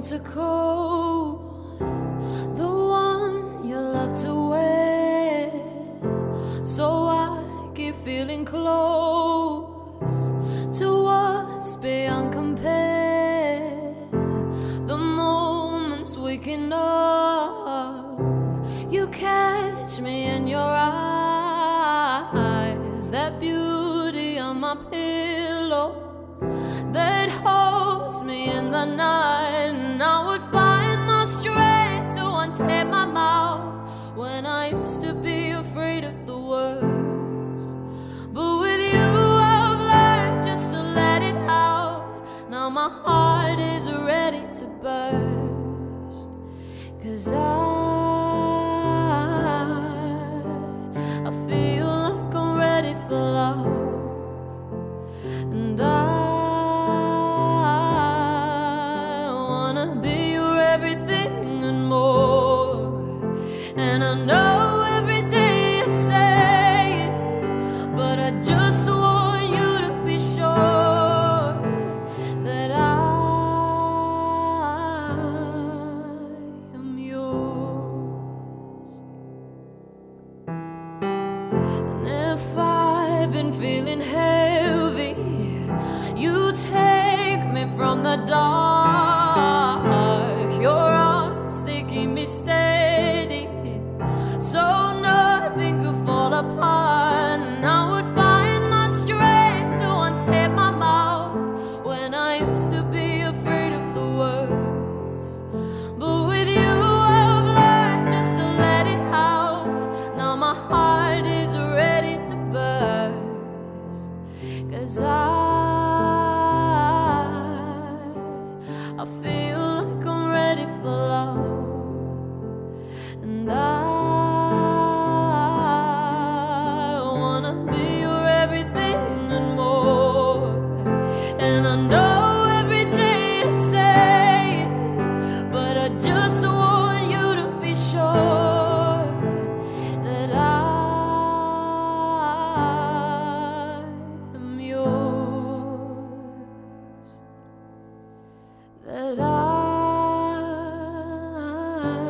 coat, the one you love to wear. So I keep feeling close to what's beyond compare. The moments waking up, you catch me in your eyes. That beauty on my pillow that holds me in the night. My heart is ready to burst. Cause I, been feeling heavy, you take me from the dark. Your arms, they keep me steady, so nothing could fall apart. time.